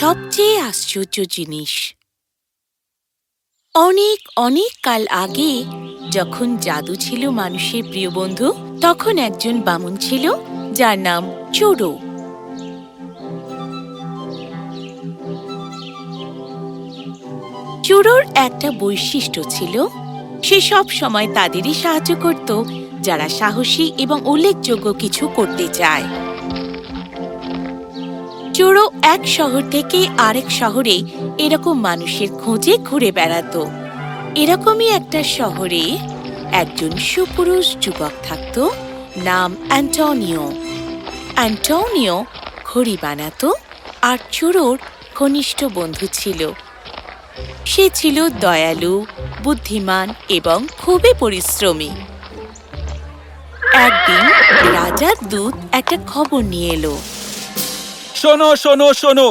সবচেয়ে আশ্চর্য জিনিস। অনেক অনেক কাল আগে যখন জাদু ছিল মানুষের প্রিয় বন্ধু, তখন একজন বামুন ছিল, যার নাম চোরো। চোরোর একটা বৈশিষ্ট্য ছিল, সে সব সময় তাদেরই সাহায্য করত, যারা সাহসী এবং উল্লেখযোগ্য কিছু করতে চায়। চোরো এক শহর থেকে আরেক শহরে এরকম মানুষের খোঁজে ঘুরে বেড়াতো। এরকমই একটা শহরে একজন সুপুরুষ যুবক থাকত, নাম অ্যান্টনিও। অ্যান্টনিও ঘড়ি বানাতো আর চোরোর ঘনিষ্ঠ বন্ধু ছিল। সে ছিল দয়ালু, বুদ্ধিমান এবং খুবই পরিশ্রমী। একদিন রাজার দূত একটা খবর নিয়ে এলো। শোনো শোনো শোনো।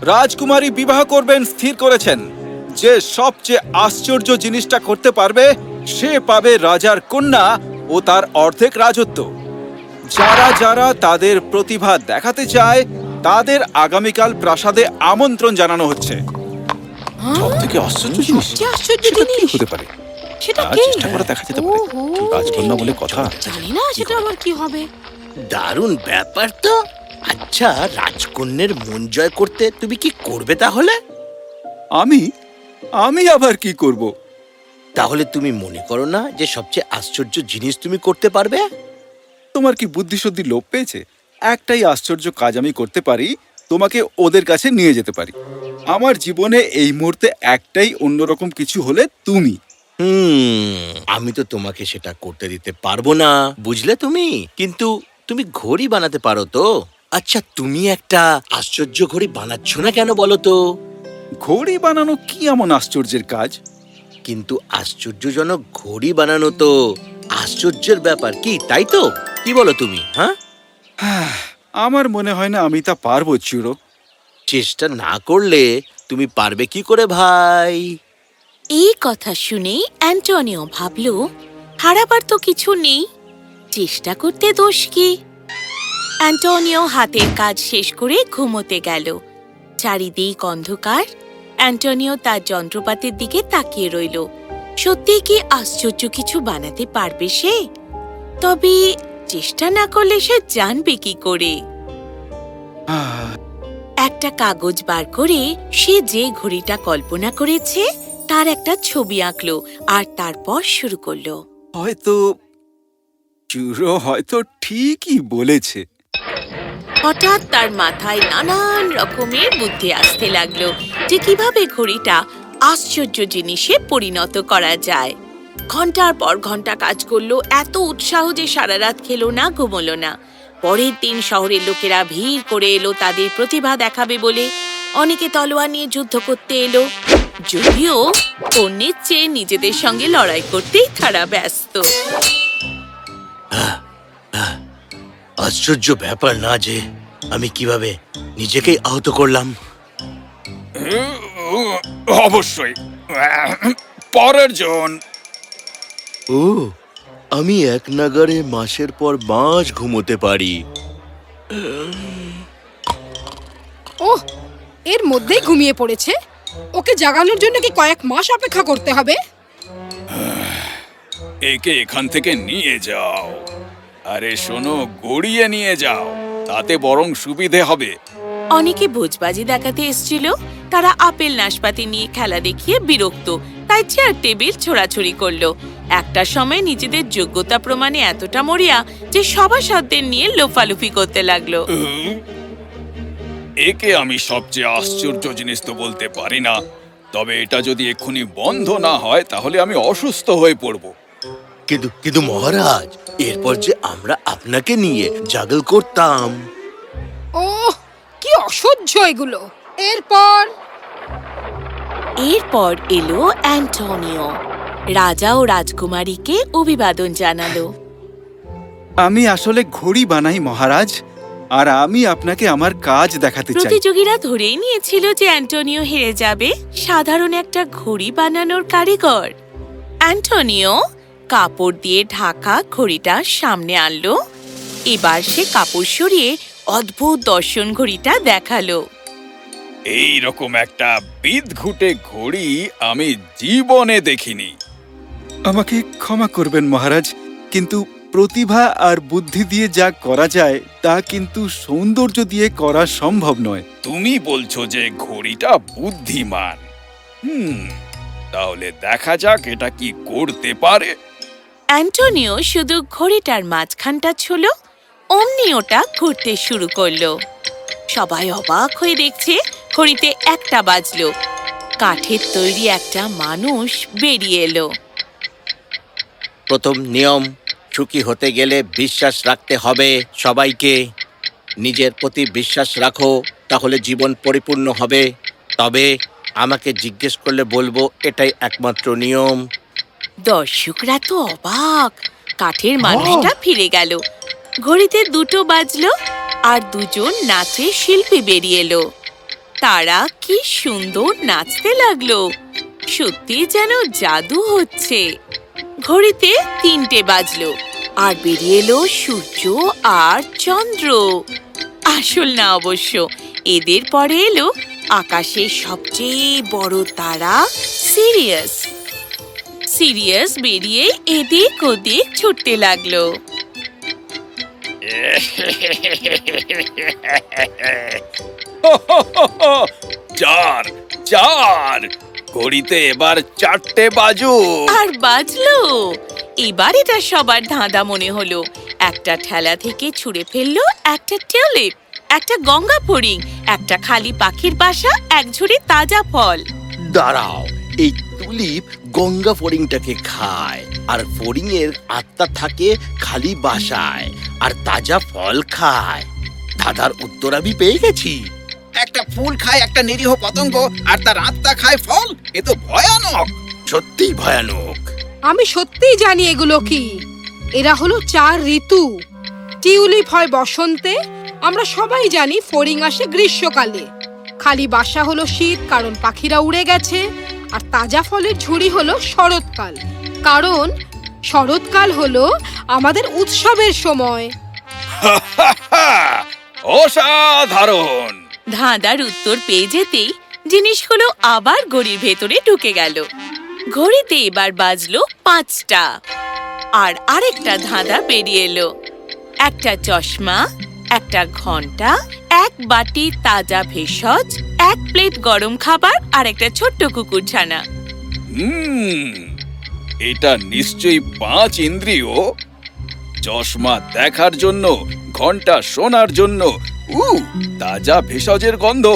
রাজকুমারী বিবাহ করবেন স্থির করেছেন। যে সবচেয়ে আশ্চর্য জিনিসটা করতে পারবে সে পাবে রাজার কন্যা ও তার অর্ধেক রাজত্ব। যারা যারা তাদের প্রতিভা দেখাতে চায় তাদের আগামীকাল প্রাসাদে আমন্ত্রণ জানানো হচ্ছে। আশ্চর্য জিনিস সেটা কি হতে পারে? সেটা কি? চেষ্টা করে দেখা যেতে পারে। রাজকন্যা বলে কথা। জানি না সেটা আবার কি হবে। দারুণ ব্যাপার তো। আচ্ছা রাজকন্যের মন জয় করতে তুমি কি করবে তাহলে? আমি? আমি আবার কি করব? তাহলে তুমি মনে করো না যে সবচেয়ে আশ্চর্য জিনিস তুমি করতে পারবে? তোমার কি বুদ্ধিশুদ্ধি লোপ পেয়েছে? একটাই আশ্চর্য কাজ আমি করতে পারি তোমাকে ওদের কাছে নিয়ে যেতে পারি। আমার জীবনে এই মুহূর্তে একটাই অন্যরকম কিছু হলে তুমি। হুম আমি তো তোমাকে সেটা করতে দিতে পারব না বুঝলে তুমি? কিন্তু তুমি ঘড়ি বানাতে পারো তো। আচ্ছা তুমি একটা আশ্চর্য ঘড়ি বানাচ্ছ না কেন বলো তো? ঘড়ি বানানো কি এমন আশ্চর্যের কাজ? কিন্তু আশ্চর্যজনক ঘড়ি বানানো তো আশ্চর্যের ব্যাপার কি তাই তো? কি বলো তুমি হ্যাঁ? আমার মনে হয় না আমি তা পারব চিরো। চেষ্টা না করলে তুমি পারবে কি করে ভাই? এই কথা শুনে অ্যান্টনিও ভাবল হারাবার তো কিছু নেই চেষ্টা করতে দোষ কি? অ্যান্টনিও হাতের কাজ শেষ করে ঘুমোতে গেল। চারিদিক অন্ধকার। অ্যান্টনিও তার যন্ত্রপাতির দিকে তাকিয়ে রইল। সত্যি কি আশ্চর্য কিছু বানাতে পারবে সে? তবে চেষ্টা না করলে সে জানবে কি করে। একটা কাগজ বার করে সে যে ঘড়িটা কল্পনা করেছে, তার একটা ছবি আঁকলো আর তারপর শুরু করল। হয়তো, চুরো হয়তো ঠিকই বলেছে। হঠাৎ তার মাথায় নানান রকমের বুদ্ধি আসতে লাগল যে কীভাবে ঘড়িটা আশ্চর্য জিনিসে পরিণত করা যায়। ঘণ্টার পর ঘণ্টা কাজ করল, এত উৎসাহ যে সারা রাত খেলো না, ঘুমোলো না। পরের দিন শহরের লোকেরা ভিড় করে এলো, তাদের প্রতিভা দেখাবে বলে অনেকে তলোয়া নিয়ে যুদ্ধ করতে এলো। যদিও অন্যের চেয়ে নিজেদের সঙ্গে লড়াই করতেই তারা ব্যস্ত। আশ্চর্য ব্যাপার না যে আমি কীভাবে নিজেকেই আহত করলাম। অবশ্যই। পরের জন। ও আমি এক নাগারে মাসের পর মাস ঘুমোতে পারি। ওহ এর মধ্যেই ঘুমিয়ে পড়েছে। ওকে জাগানোর জন্য কি কয়েক মাস অপেক্ষা করতে হবে? একে এখান থেকে নিয়ে যাও। আরে শোনো গড়িয়ে নিয়ে যাও। তাতে বরং সুবিধে হবে। অনেকে ভোজবাজি দেখাতে এসেছিল। তারা আপেল নাশপাতি নিয়ে খেলা দেখিয়ে বিরক্ত। তাই চেয়ার টেবিল ছোড়াছড়ি করল। একটা সময় নিজেদের যোগ্যতা প্রমাণে এতটা মরিয়া যে সভাসদদের নিয়ে লোফালুফি করতে লাগল। একে আমি সবচেয়ে আশ্চর্য জিনিস তো বলতে পারি না। তবে এটা যদি এক্ষুনি বন্ধ না হয় তাহলে আমি অসুস্থ হয়ে পড়ব। কিন্তু কিন্তু মহারাজ এরপর যে আমরা আপনাকে নিয়ে জাগল করতাম। ওহ কি অসহ্য এগুলো। এরপর? এরপর এলো অ্যান্টনিও রাজা ও রাজকুমারীকে অভিবাদন জানালো। আমি আসলে ঘড়ি বানাই মহারাজ আর আমি আপনাকে আমার কাজ দেখাতে চাই। প্রতিযোগীরা ধরেই নিয়েছিল যে অ্যান্টনিও হেরে যাবে। সাধারণ একটা ঘড়ি বানানোর কারিগর। অ্যান্টোনিও কাপড় দিয়ে ঢাকা ঘড়িটা সামনে আনলো। এবার সে কাপড় সরিয়ে অদ্ভুত দর্শন ঘড়িটা দেখাল। এই রকম একটা বিদঘুটে ঘড়ি আমি জীবনে দেখিনি। আমাকে ক্ষমা করবেন মহারাজ কিন্তু প্রতিভা আর বুদ্ধি দিয়ে যা করা যায় তা কিন্তু সৌন্দর্য দিয়ে করা সম্ভব নয়। তুমি বলছো যে ঘড়িটা বুদ্ধিমান। হুম তাহলে দেখা যাক এটা কি করতে পারে। অ্যান্টোনিও শুধু ঘড়িটার মাঝখানটা ছুলো, অমনি ওটা ঘুরতে শুরু করল। সবাই অবাক হয়ে দেখছে ঘড়িতে একটা বাজলো। কাঠের তৈরি একটা মানুষ বেরিয়ে এলো। প্রথম নিয়ম সুখী হতে গেলে বিশ্বাস রাখতে হবে সবাইকে। নিজের প্রতি বিশ্বাস রাখো, তাহলে জীবন পরিপূর্ণ হবে। তবে আমাকে জিজ্ঞেস করলে বলব, এটাই একমাত্র নিয়ম। দর্শকরা তো অবাক। কাঠের মানুষটা ফিরে গেল। ঘড়িতে দুটো বাজলো আর দুজন নাচে শিল্পী বেরিয়ে এলো। তারা কি সুন্দর নাচতে লাগল। সত্যি যেন জাদু হচ্ছে। ঘড়িতে তিনটে বাজলো আর বেরিয়ে এলো সূর্য আর চন্দ্র। আসল না অবশ্য এদের পরে এলো আকাশের সবচেয়ে বড় তারা সিরিয়াস। সিরিয়াস বেরিয়ে এদিক ওদিক ছুটতে লাগল। চার চার। ঘড়িতে এবার চারটে বাজু আর বাজলো। এবার এটা সবার ধাঁধা মনে হলো। একটা ঠেলা থেকে ছুঁড়ে ফেলল একটা টিউলিপ একটা গঙ্গা ফড়িং একটা খালি পাখির বাসা এক ঝুড়ি তাজা ফল। দাঁড়াও এই তুলিপ গঙ্গা ফড়িংটাকে খায়, আর ফড়িং এর আত্মা থাকে খালি বাসায়, আর তাজা ফল খায়। দাদার উত্তর আমি পেয়ে গেছি। একটা ফুল খায় একটা নিরীহ পতঙ্গ, আর তার আত্মা খায় ফল, এ তো ভয়ানক। সত্যিই ভয়ানক। আমি সত্যিই জানি এগুলো কি। এরা হলো চার ঋতু। টিউলিপ হয় বসন্তে, আমরা সবাই জানি ফড়িং আসে গ্রীষ্মকালে। খালি বাসা হলো শীত, কারণ পাখিরা উড়ে গেছে। আর তাজা ফলের ঝুড়ি হলো শরৎকাল। কারণ শরৎকাল হলো আমাদের উৎসবের সময়। অসাধারণ! ধাঁধার উত্তর পেয়ে যেতেই জিনিসগুলো আবার ঘড়ির ভেতরে ঢুকে গেল। ঘড়িতে এবার বাজলো পাঁচটা। আর আরেকটা ধাঁধা বেরিয়ে এলো। একটা চশমা একটা ঘণ্টা এক বাটি তাজা ভেষজ এক প্লেট গরম খাবার আর একটা ছোট্ট কুকুর ছানা। এটা নিশ্চয়ই পাঁচ ইন্দ্রিয়। চশমা দেখার জন্য ঘণ্টা শোনার জন্য উ তাজা ভেষজের গন্ধ।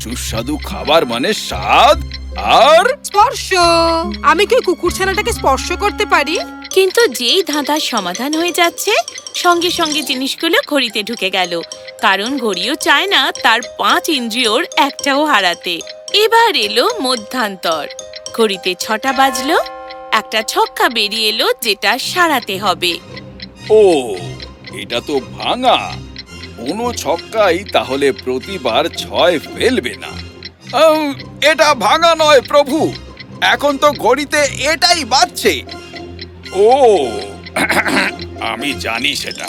সুস্বাদু খাবার মানে স্বাদ আর স্পর্শ। আমি কি কুকুর ছানাটাকে স্পর্শ করতে পারি? কিন্তু যেই ধাঁধার সমাধান হয়ে যাচ্ছে, সঙ্গে সঙ্গে জিনিসগুলো ঘড়িতে ঢুকে গেল। কারণ ঘড়িও চায় না, তার পাঁচ ইন্দ্রিয়র একটাও হারাতে। এবার এলো মধ্যান্তর। ঘড়িতে ছটা বাজলো, একটা ছক্কা বেরিয়ে এলো যেটা সারাতে হবে। ও, এটা তো ভাঙা। কোনো ছক্কাই তাহলে প্রতিবার ছয় ফেলবে না। এটা ভাঙা নয় প্রভু। এখন তো ঘড়িতে এটাই বাজছে। ও আমি জানি সেটা।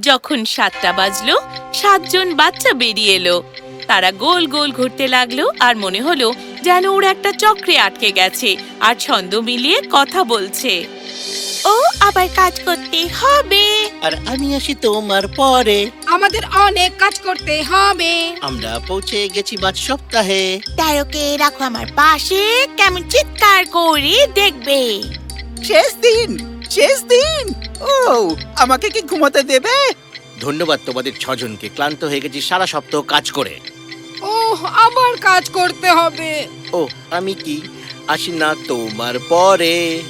যখন সাতটা বাজলো সাতজন বাচ্চা বেরিয়ে এলো। তারা গোল গোল ঘুরতে লাগল আর মনে হলো যেন ওরা একটা চক্রে আটকে গেছে আর ছন্দ মিলিয়ে কথা বলছে। ও আবার কাজ করতে হবে। আর আমি আসি তোমার পরে। আমাদের অনেক কাজ করতে হবে। আমরা পৌঁছে গেছি বাদ সপ্তাহে। তারকে রাখো আমার পাশে কেমন চিৎকার করে দেখবে। শেষ দিন শেষ দিন। ও আমাকে কি ঘুমাতে দেবে? ধন্যবাদ তোমাদের ছজনকে ক্লান্ত হয়ে গেছি সারা সপ্তাহ কাজ করে। ওহ আবার কাজ করতে হবে। ও আমি কি? আসি না তোমার পরে।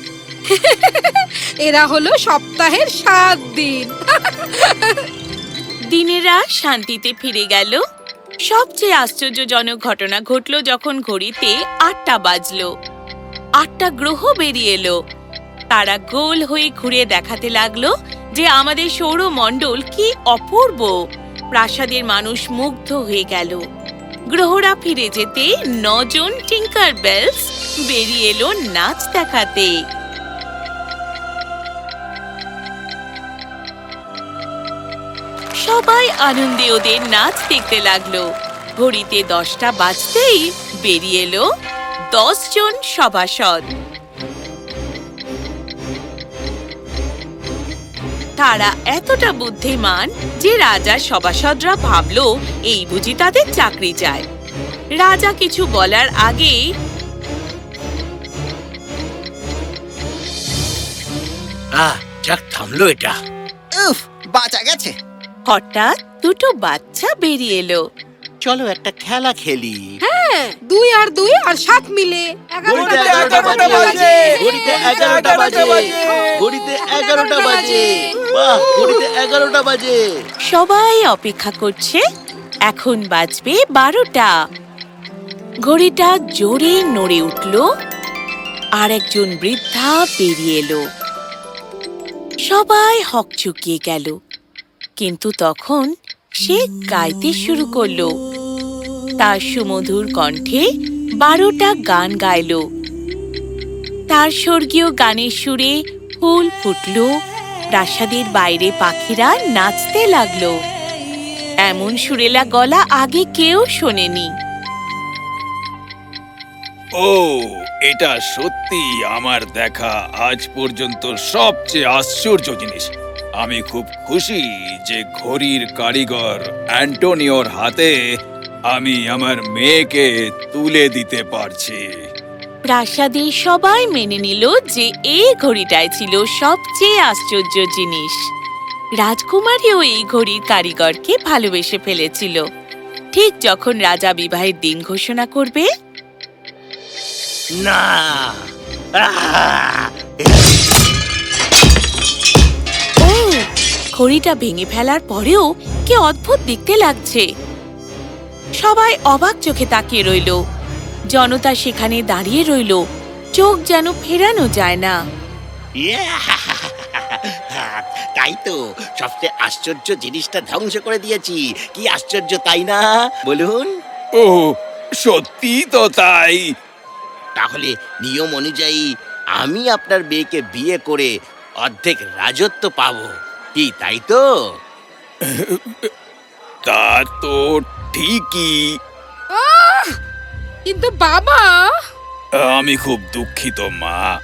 এরা হলো সপ্তাহের সাত দিন। দিনেরা শান্তিতে ফিরে গেল। সবচেয়ে আশ্চর্যজনক ঘটনা ঘটলো যখন ঘড়িতে আটটা বাজলো। আটটা গ্রহ বেরিয়ে এলো। তারা গোল হয়ে ঘুরে দেখাতে লাগল যে আমাদের সৌরমণ্ডল কি অপূর্ব। প্রাসাদের মানুষ মুগ্ধ হয়ে গেল। গ্রহরা ফিরে যেতে নজন টিঙ্কার বেলস বেরিয়ে এলো নাচ দেখাতে। সবাই আনন্দে ওদের নাচ দেখতে লাগল। ঘড়িতে দশটা বাজতেই বেরিয়ে এলো দশ জন সভাসদ। তারা এতটা বুদ্ধিমান যে রাজার সভাসদরা ভাবলো এই বুঝি তাদের চাকরি যায় রাজা কিছু বলার আগেই আহ যাক থামলো এটা। উফ বাঁচা গেছে। হঠাৎ দুটো বাচ্চা বেরিয়ে এলো। চলো একটা খেলা খেলি। হ্যাঁ দুই আর দুই আর সাত মিলে। ঘড়িতে এগারোটা এগারোটা বাজে, বাজে। ঘড়িতে এগারোটা বাজে। ঘড়িতে এগারোটা বাজে। সবাই অপেক্ষা করছে। এখন বাজবে বারোটা। ঘড়িটা জোরে নড়ে উঠল। আর একজন বৃদ্ধা এলো। সবাই হকচকিয়ে গেল। কিন্তু তখন সে গাইতে শুরু করল। তার সুমধুর কণ্ঠে বারোটা গান গাইলো। তার স্বর্গীয় গানের সুরে ফুল ফুটল। প্রাসাদের বাইরে পাখিরা নাচতে লাগল। এমন সুরেলা গলা আগে কেউ শোনেনি। ও, এটা সত্যি আমার দেখা আজ পর্যন্ত সবচেয়ে আশ্চর্য জিনিস। আমি খুব খুশি যে ঘড়ির কারিগর অ্যান্টোনিওর হাতে আমি আমার মেয়েকে তুলে দিতে পারছি। প্রাসাদে সবাই মেনে নিল যে এই ঘড়িটাই ছিল সবচেয়ে আশ্চর্য জিনিস। রাজকুমারীও এই ঘড়ির কারিগরকে ভালোবেসে ফেলেছিল। ঠিক যখন রাজা বিবাহের দিন ঘোষণা করবে না! ও ঘড়িটা ভেঙে ফেলার পরেও কি অদ্ভুত দেখতে লাগছে। সবাই অবাক চোখে তাকিয়ে রইল। জনতা সেখানে দাঁড়িয়ে রইল। চোখ যেন ফেরানো যায় না! তাই তো সবচেয়ে আশ্চর্য জিনিসটা ধ্বংস করে দিয়েছি। কি আশ্চর্য তাই না? বলুন। ও সত্যি তো তাই। তাহলে নিয়ম অনুযায়ী আমি আপনার মেয়েকে বিয়ে করে অর্ধেক রাজত্ব পাবো। কি তাই তো? তা তো ঠিকই। কিন্তু বাবা! আমি খুব দুঃখিত মা।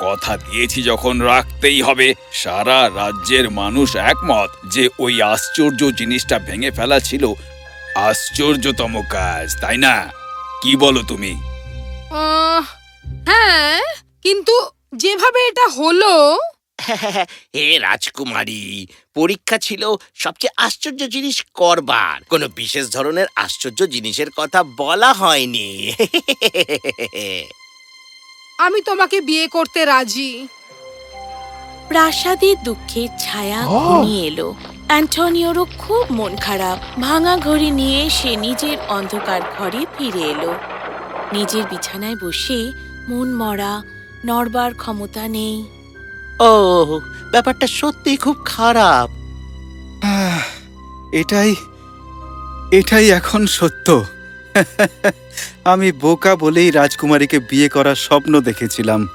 কথা দিয়েছি যখন রাখতেই হবে। সারা রাজ্যের মানুষ একমত যে ওই আশ্চর্য জিনিসটা ভেঙে ফেলা ছিল। আশ্চর্যতম কাজ তাই না? কি বলো তুমি? হ্যাঁ কিন্তু যেভাবে এটা হলো হে রাজকুমারী পরীক্ষা ছিল সবচেয়ে আশ্চর্য জিনিস করবার। কোনো বিশেষ ধরনের আশ্চর্য জিনিসের কথা বলা হয়নি। আমি তোমাকে বিয়ে করতে রাজি। প্রাসাদে দুঃখের ছায়া ঘনিয়ে এলো। অ্যান্টনিওরও খুব মন খারাপ। ভাঙা ঘড়ি নিয়ে সে নিজের অন্ধকার ঘরে ফিরে এলো। নিজের বিছানায় বসে মন মরা নড়বার ক্ষমতা নেই। ও ব্যাপারটা সত্যি খুব খারাপ। এটাই এটাই এখন সত্য। আমি বোকা বলেই রাজকুমারীকে বিয়ে করার স্বপ্ন দেখেছিলাম।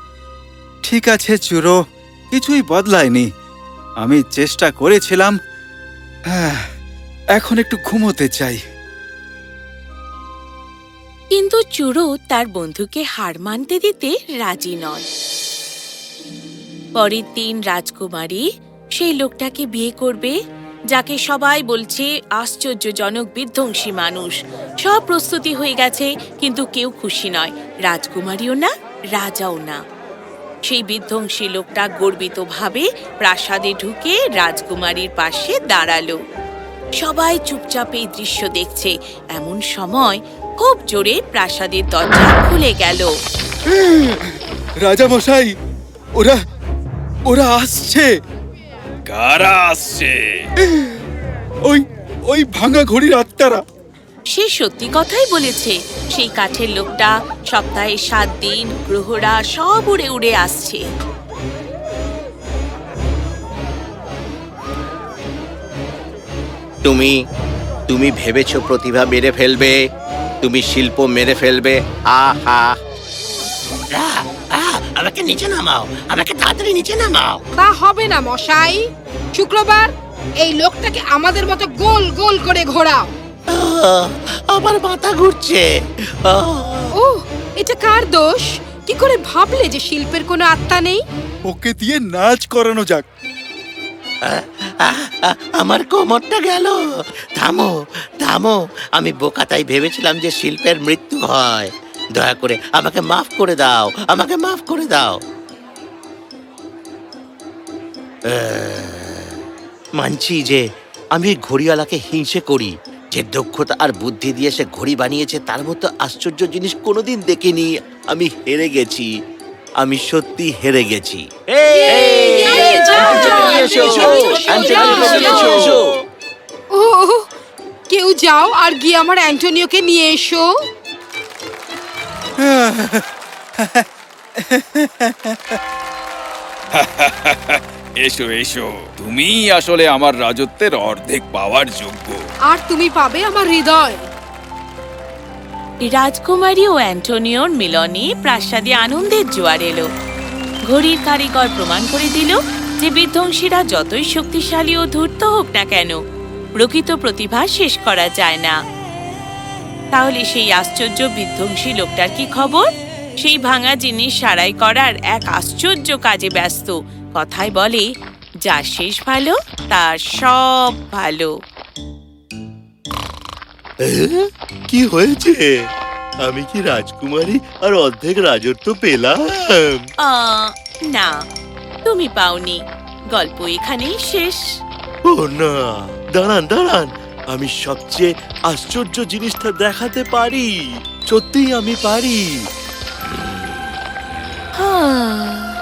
ঠিক আছে চুরো কিছুই বদলায়নি। আমি চেষ্টা করেছিলাম। এখন একটু ঘুমোতে চাই। কিন্তু চুরো তার বন্ধুকে হার মানতে দিতে রাজি নয়। পরের দিন রাজকুমারী সেই লোকটাকে বিয়ে করবে, যাকে সবাই বলছে আশ্চর্যজনক বিধ্বংসী মানুষ। সব প্রস্তুতি হয়ে গেছে, কিন্তু কেউ খুশি নয়। রাজকুমারীও না, রাজাও না। সেই বিধ্বংসী লোকটা গর্বিতভাবে প্রাসাদে ঢুকে রাজকুমারীর পাশে দাঁড়াল। সবাই চুপচাপ এই দৃশ্য দেখছে। এমন সময় খুব জোরে প্রাসাদের দরজা খুলে গেল। রাজা মশাই ওরা ওরা আসছে। কারা আসছে? ওই ওই ভাঙা ঘড়ির আত্মারা। সে সত্যি কথাই বলেছে সেই কাঠের লোকটা সপ্তাহে সাত দিন গ্রহরা সব উড়ে উড়ে আসছে। তুমি তুমি ভেবেছো প্রতিভা মেরে ফেলবে তুমি শিল্প মেরে ফেলবে আহা। আমাকে নিচে নামাও। আমাকে তাড়াতাড়ি নিচে নামাও। তা হবে না মশাই। শুক্রবার এই লোকটাকে আমাদের মতো গোল গোল করে ঘোরাও। আহ, আমার মাথা ঘুরছে। আহ, ও এটা কার দোষ? কি করে ভাবলে যে শিল্পের কোনো আত্মা নেই? ওকে দিয়ে নাচ করানো যাক। আমার কোমরটা গেল। থামো থামো। আমি বোকাতাই ভেবেছিলাম যে শিল্পের মৃত্যু হয়। দয়া করে আমাকে মাফ করে দাও আমাকে মাফ করে দাও মানছি যে আমি ঘড়িওয়ালাকে হিংসে করি যে দক্ষতা আর বুদ্ধি দিয়ে সে ঘড়ি বানিয়েছে তার মতো আশ্চর্য জিনিস কোনোদিন দেখিনি আমি হেরে গেছি আমি সত্যি হেরে গেছি কেউ যাও আর গিয়ে আমার অ্যান্টোনিওকে নিয়ে এসো এসো এসো। তুমি আসলে আমার রাজত্বের অর্ধেক পাওয়ার যোগ্য। আর তুমি পাবে আমার হৃদয়। রাজকুমারী ও অ্যান্টোনিওর মিলনে প্রাসাদে আনন্দের জোয়ার এলো। ঘড়ির কারিগর প্রমাণ করে দিল যে বিধ্বংসীরা যতই শক্তিশালী ও ধূর্ত হোক না কেন প্রকৃত প্রতিভা শেষ করা যায় না। তাহলে সেই আশ্চর্য বিধ্বংসী লোকটার কি খবর? সেই ভাঙা জিনিস সারাই করার এক আশ্চর্য কাজে ব্যস্ত। কথায় বলে যা শেষ ভালো তার সব ভালো। কি হয়েছে? আমি কি রাজকুমারী আর অর্ধেক রাজত্ব পেলাম? না তুমি পাওনি। গল্প এখানেই শেষ। ও না দাঁড়ান দাঁড়ান। আমি সবচেয়ে আশ্চর্য জিনিসটা দেখাতে পারি। সত্যিই আমি পারি। হ্যাঁ।